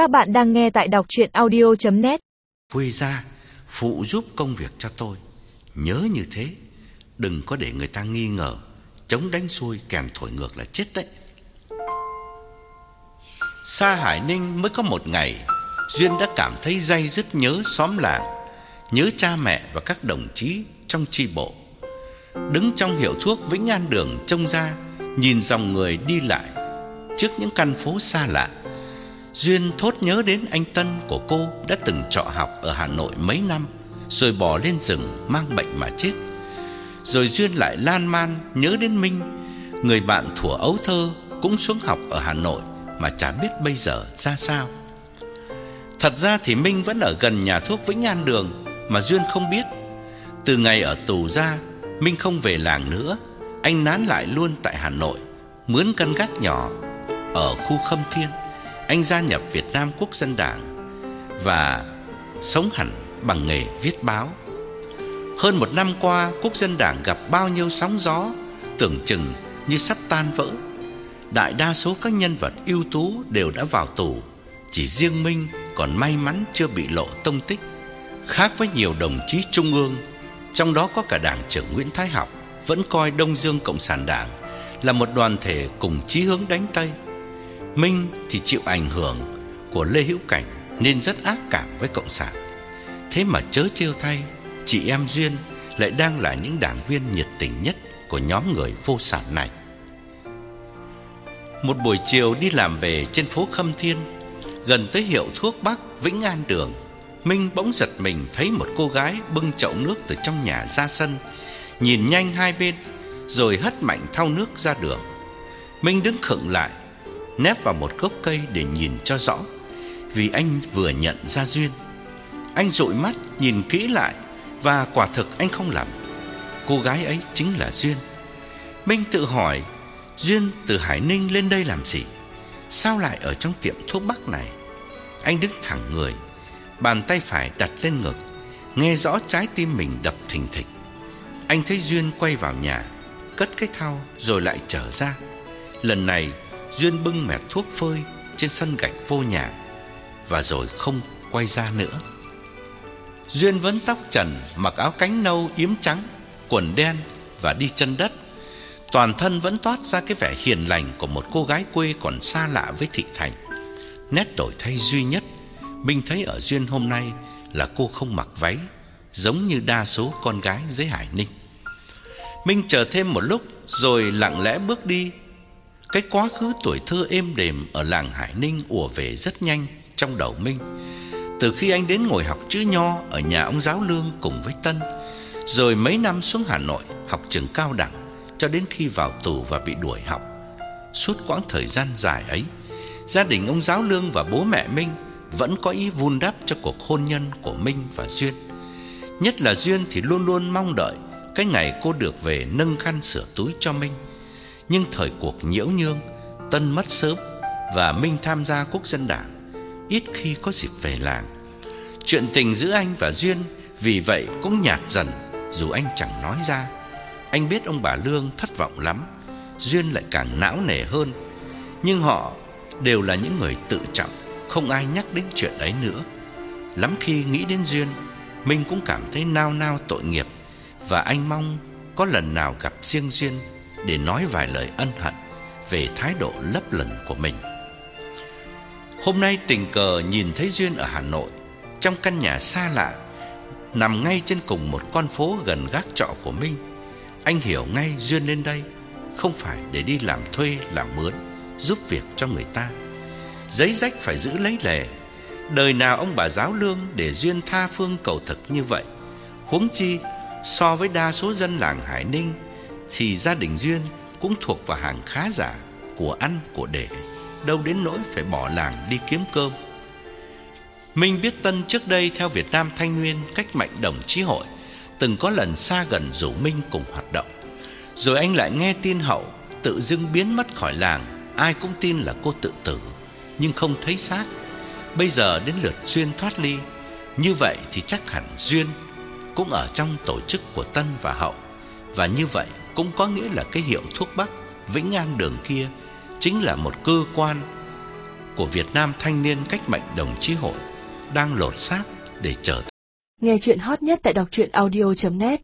Các bạn đang nghe tại đọc chuyện audio.net Quy ra phụ giúp công việc cho tôi. Nhớ như thế, Đừng có để người ta nghi ngờ. Chống đánh xuôi kèn thổi ngược là chết đấy. Xa Hải Ninh mới có một ngày, Duyên đã cảm thấy day dứt nhớ xóm làng, Nhớ cha mẹ và các đồng chí trong chi bộ. Đứng trong hiệu thuốc Vĩnh An Đường trông ra, Nhìn dòng người đi lại Trước những căn phố xa lạ. Duyên thốt nhớ đến anh Tân của cô Đã từng trọ học ở Hà Nội mấy năm, Rồi bỏ lên rừng mang bệnh mà chết. Rồi Duyên lại lan man nhớ đến Minh, Người bạn thuở ấu thơ Cũng xuống học ở Hà Nội Mà chả biết bây giờ ra sao. Thật ra thì Minh vẫn ở gần nhà thuốc Vĩnh An Đường Mà Duyên không biết. Từ ngày ở tù ra, Minh không về làng nữa. Anh nán lại luôn tại Hà Nội, Mướn căn gác nhỏ Ở khu Khâm Thiên. Anh gia nhập Việt Nam Quốc dân Đảng Và sống hẳn bằng nghề viết báo. Hơn một năm qua, Quốc dân Đảng gặp bao nhiêu sóng gió, Tưởng chừng như sắp tan vỡ. Đại đa số các nhân vật ưu tú đều đã vào tù, Chỉ riêng Minh còn may mắn chưa bị lộ tông tích, Khác với nhiều đồng chí trung ương, Trong đó có cả Đảng trưởng Nguyễn Thái Học, Vẫn coi Đông Dương Cộng sản Đảng Là một đoàn thể cùng chí hướng đánh Tây Minh thì chịu ảnh hưởng của Lê Hữu Cảnh Nên rất ác cảm với Cộng sản. Thế mà chớ trêu thay, Chị em Duyên lại đang là những đảng viên nhiệt tình nhất Của nhóm người vô sản này. Một buổi chiều đi làm về trên phố Khâm Thiên, Gần tới hiệu thuốc Bắc Vĩnh An Đường, Minh bỗng giật mình thấy một cô gái bưng chậu nước từ trong nhà ra sân, Nhìn nhanh hai bên, Rồi hất mạnh thau nước ra đường. Minh đứng khựng lại Nép vào một gốc cây để nhìn cho rõ. Vì anh vừa nhận ra Duyên, Anh dụi mắt nhìn kỹ lại Và quả thực anh không lầm. Cô gái ấy chính là Duyên. Minh tự hỏi, Duyên từ Hải Ninh lên đây làm gì? Sao lại ở trong tiệm thuốc bắc này? Anh đứng thẳng người, Bàn tay phải đặt lên ngực, Nghe rõ trái tim mình đập thình thịch. Anh thấy Duyên quay vào nhà, Cất cái thau rồi lại trở ra. Lần này Duyên bưng mẹt thuốc phơi Trên sân gạch vô nhà Và rồi không quay ra nữa. Duyên vẫn tóc trần, Mặc áo cánh nâu yếm trắng, Quần đen và đi chân đất. Toàn thân vẫn toát ra cái vẻ hiền lành Của một cô gái quê còn xa lạ với thị thành. Nét đổi thay duy nhất Minh thấy ở Duyên hôm nay Là cô không mặc váy, Giống như đa số con gái dưới Hải Ninh. Minh chờ thêm một lúc Rồi lặng lẽ bước đi cái quá khứ tuổi thơ êm đềm Ở làng Hải Ninh ùa về rất nhanh Trong đầu Minh. Từ khi anh đến ngồi học chữ nho Ở nhà ông giáo lương cùng với Tân, Rồi mấy năm xuống Hà Nội Học trường cao đẳng Cho đến khi vào tù và bị đuổi học. Suốt quãng thời gian dài ấy, Gia đình ông giáo lương và bố mẹ Minh Vẫn có ý vun đắp cho cuộc hôn nhân của Minh và Duyên. Nhất là Duyên thì luôn luôn mong đợi Cái ngày cô được về nâng khăn sửa túi cho Minh. Nhưng thời cuộc nhiễu nhương, Tân mất sớm Và Minh tham gia quốc dân đảng, Ít khi có dịp về làng. Chuyện tình giữa anh và Duyên Vì vậy cũng nhạt dần, Dù anh chẳng nói ra. Anh biết ông bà Lương thất vọng lắm, Duyên lại càng não nề hơn. Nhưng họ đều là những người tự trọng, Không ai nhắc đến chuyện ấy nữa. Lắm khi nghĩ đến Duyên, Minh cũng cảm thấy nao nao tội nghiệp Và anh mong có lần nào gặp riêng Duyên để nói vài lời ân hận Về thái độ lấp lửng của mình. Hôm nay tình cờ nhìn thấy Duyên ở Hà Nội Trong căn nhà xa lạ Nằm ngay trên cùng một con phố gần gác trọ của Minh Anh hiểu ngay Duyên lên đây Không phải để đi làm thuê, làm mướn Giúp việc cho người ta. Giấy rách phải giữ lấy lề. Đời nào ông bà giáo lương Để Duyên tha phương cầu thực như vậy? Huống chi So với đa số dân làng Hải Ninh thì gia đình Duyên Cũng thuộc vào hàng khá giả Của ăn, của để. Đâu đến nỗi phải bỏ làng đi kiếm cơm. Minh biết Tân trước đây Theo Việt Nam Thanh Nguyên Cách mạnh đồng chí hội, Từng có lần xa gần rủ Minh cùng hoạt động. Rồi anh lại nghe tin hậu, Tự dưng biến mất khỏi làng, Ai cũng tin là cô tự tử, Nhưng không thấy xác. Bây giờ đến lượt Duyên thoát ly, Như vậy thì chắc hẳn Duyên Cũng ở trong tổ chức của Tân và Hậu. Và như vậy cũng có nghĩa là cái hiệu thuốc bắc Vĩnh An đường kia Chính là một cơ quan của Việt Nam Thanh niên Cách mệnh Đồng chí hội đang lột xác để trở Nghe chuyện hot nhất tại đọc truyện audio.net